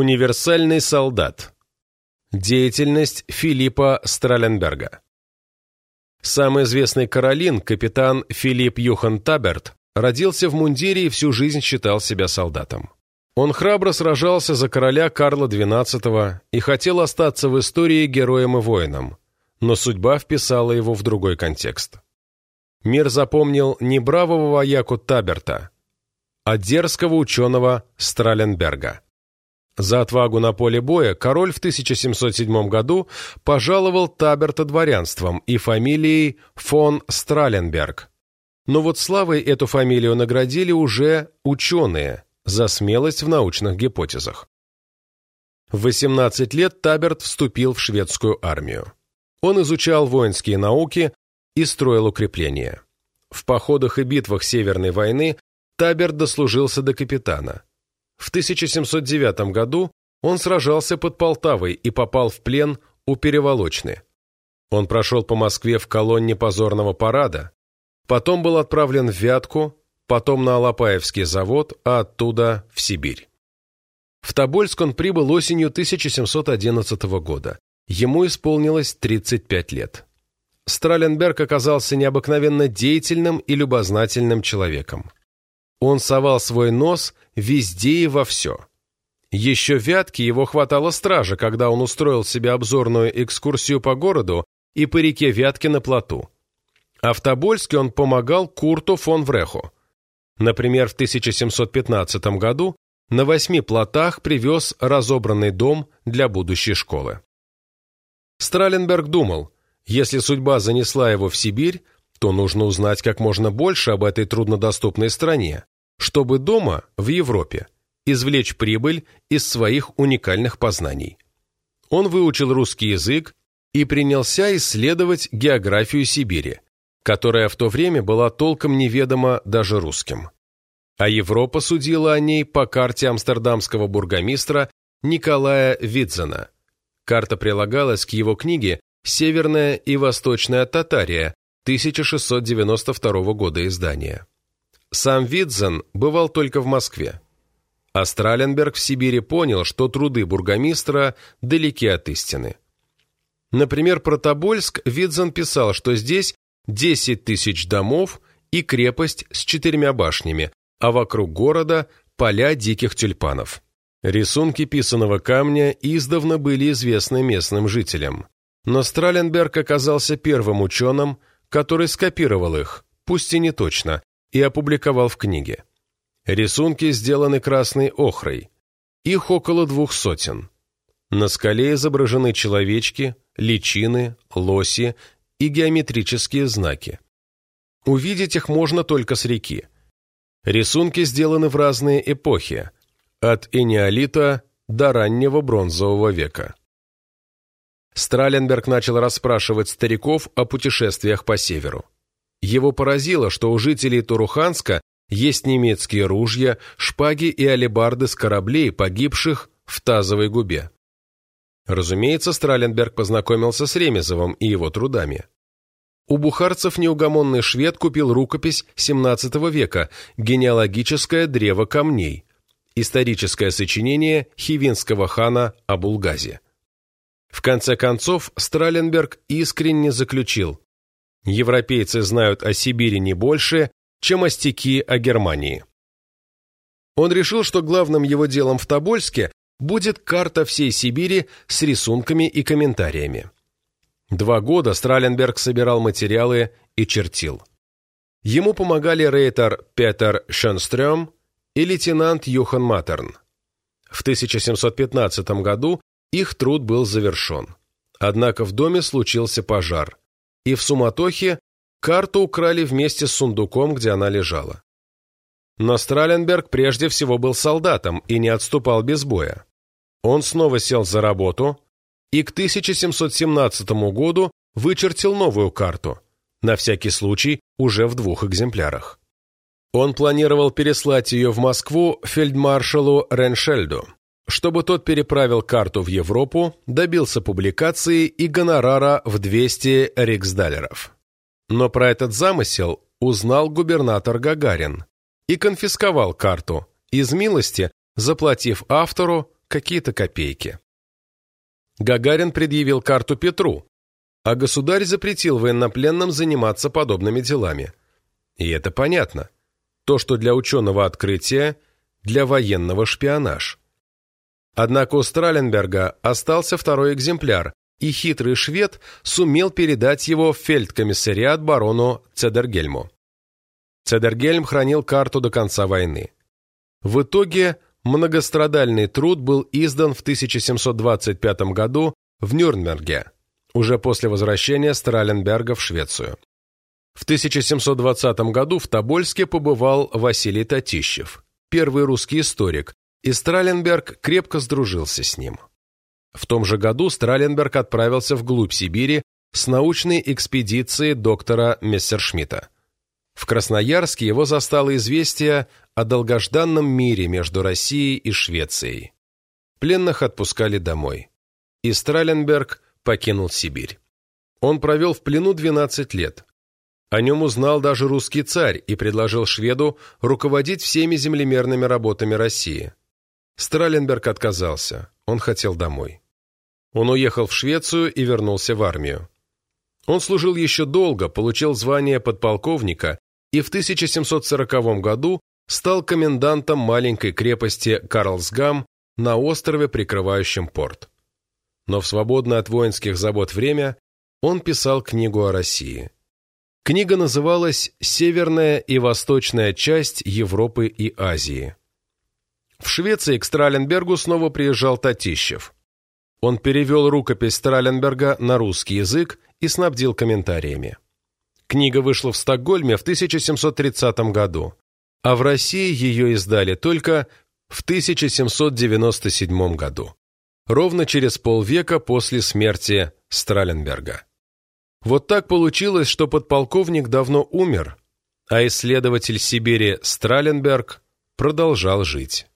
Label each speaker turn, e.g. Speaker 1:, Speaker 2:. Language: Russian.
Speaker 1: Универсальный солдат. Деятельность Филиппа Страленберга. Самый известный Каролин, капитан Филипп Юхан Таберт, родился в мундире и всю жизнь считал себя солдатом. Он храбро сражался за короля Карла XII и хотел остаться в истории героем и воином, но судьба вписала его в другой контекст. Мир запомнил не бравого вояку Таберта, а дерзкого ученого Страленберга. За отвагу на поле боя король в 1707 году пожаловал Таберта дворянством и фамилией фон Страленберг. Но вот славой эту фамилию наградили уже ученые за смелость в научных гипотезах. В 18 лет Таберт вступил в шведскую армию. Он изучал воинские науки и строил укрепления. В походах и битвах Северной войны Таберт дослужился до капитана – в 1709 году он сражался под Полтавой и попал в плен у Переволочны. Он прошел по Москве в колонне позорного парада, потом был отправлен в Вятку, потом на Алапаевский завод, а оттуда в Сибирь. В Тобольск он прибыл осенью 1711 года. Ему исполнилось 35 лет. Страленберг оказался необыкновенно деятельным и любознательным человеком. Он совал свой нос везде и во все. Еще вятки его хватало стража, когда он устроил себе обзорную экскурсию по городу и по реке Вятки на плоту. А в Тобольске он помогал Курту фон Вреху. Например, в 1715 году на восьми плотах привез разобранный дом для будущей школы. Страленберг думал, если судьба занесла его в Сибирь, то нужно узнать как можно больше об этой труднодоступной стране, чтобы дома, в Европе, извлечь прибыль из своих уникальных познаний. Он выучил русский язык и принялся исследовать географию Сибири, которая в то время была толком неведома даже русским. А Европа судила о ней по карте амстердамского бургомистра Николая Видзена. Карта прилагалась к его книге «Северная и Восточная Татария» 1692 года издания. Сам Видзен бывал только в Москве. А Страленберг в Сибири понял, что труды бургомистра далеки от истины. Например, про Тобольск Видзен писал, что здесь 10 тысяч домов и крепость с четырьмя башнями, а вокруг города поля диких тюльпанов. Рисунки писаного камня издавна были известны местным жителям. Но Страленберг оказался первым ученым, который скопировал их, пусть и не точно, и опубликовал в книге. Рисунки сделаны красной охрой. Их около двух сотен. На скале изображены человечки, личины, лоси и геометрические знаки. Увидеть их можно только с реки. Рисунки сделаны в разные эпохи, от энеолита до раннего бронзового века. Страленберг начал расспрашивать стариков о путешествиях по северу. Его поразило, что у жителей Туруханска есть немецкие ружья, шпаги и алебарды с кораблей, погибших в Тазовой губе. Разумеется, Страленберг познакомился с Ремезовым и его трудами. У бухарцев неугомонный швед купил рукопись XVII века «Генеалогическое древо камней», историческое сочинение хивинского хана Абулгази. В конце концов, Страленберг искренне заключил Европейцы знают о Сибири не больше, чем остяки о Германии. Он решил, что главным его делом в Тобольске будет карта всей Сибири с рисунками и комментариями. Два года Страленберг собирал материалы и чертил. Ему помогали рейтер Петер Шенстрём и лейтенант Юхан Матерн. В 1715 году их труд был завершен. Однако в доме случился пожар и в суматохе карту украли вместе с сундуком, где она лежала. Но Страленберг прежде всего был солдатом и не отступал без боя. Он снова сел за работу и к 1717 году вычертил новую карту, на всякий случай уже в двух экземплярах. Он планировал переслать ее в Москву фельдмаршалу Реншельду чтобы тот переправил карту в Европу, добился публикации и гонорара в 200 риксдалеров. Но про этот замысел узнал губернатор Гагарин и конфисковал карту, из милости заплатив автору какие-то копейки. Гагарин предъявил карту Петру, а государь запретил военнопленным заниматься подобными делами. И это понятно. То, что для ученого открытие, для военного шпионаж. Однако у Страленберга остался второй экземпляр, и хитрый швед сумел передать его в фельдкомиссариат барону Цедергельму. Цедергельм хранил карту до конца войны. В итоге многострадальный труд был издан в 1725 году в Нюрнберге, уже после возвращения Страленберга в Швецию. В 1720 году в Тобольске побывал Василий Татищев, первый русский историк, и Страленберг крепко сдружился с ним. В том же году Страленберг отправился вглубь Сибири с научной экспедицией доктора Мессершмитта. В Красноярске его застало известие о долгожданном мире между Россией и Швецией. Пленных отпускали домой. И Страленберг покинул Сибирь. Он провел в плену 12 лет. О нем узнал даже русский царь и предложил шведу руководить всеми землемерными работами России. Страленберг отказался, он хотел домой. Он уехал в Швецию и вернулся в армию. Он служил еще долго, получил звание подполковника и в 1740 году стал комендантом маленькой крепости Карлсгам на острове, прикрывающем порт. Но в свободное от воинских забот время он писал книгу о России. Книга называлась «Северная и восточная часть Европы и Азии». В Швеции к Страленбергу снова приезжал Татищев. Он перевел рукопись Страленберга на русский язык и снабдил комментариями. Книга вышла в Стокгольме в 1730 году, а в России ее издали только в 1797 году, ровно через полвека после смерти Страленберга. Вот так получилось, что подполковник давно умер, а исследователь Сибири Страленберг продолжал жить.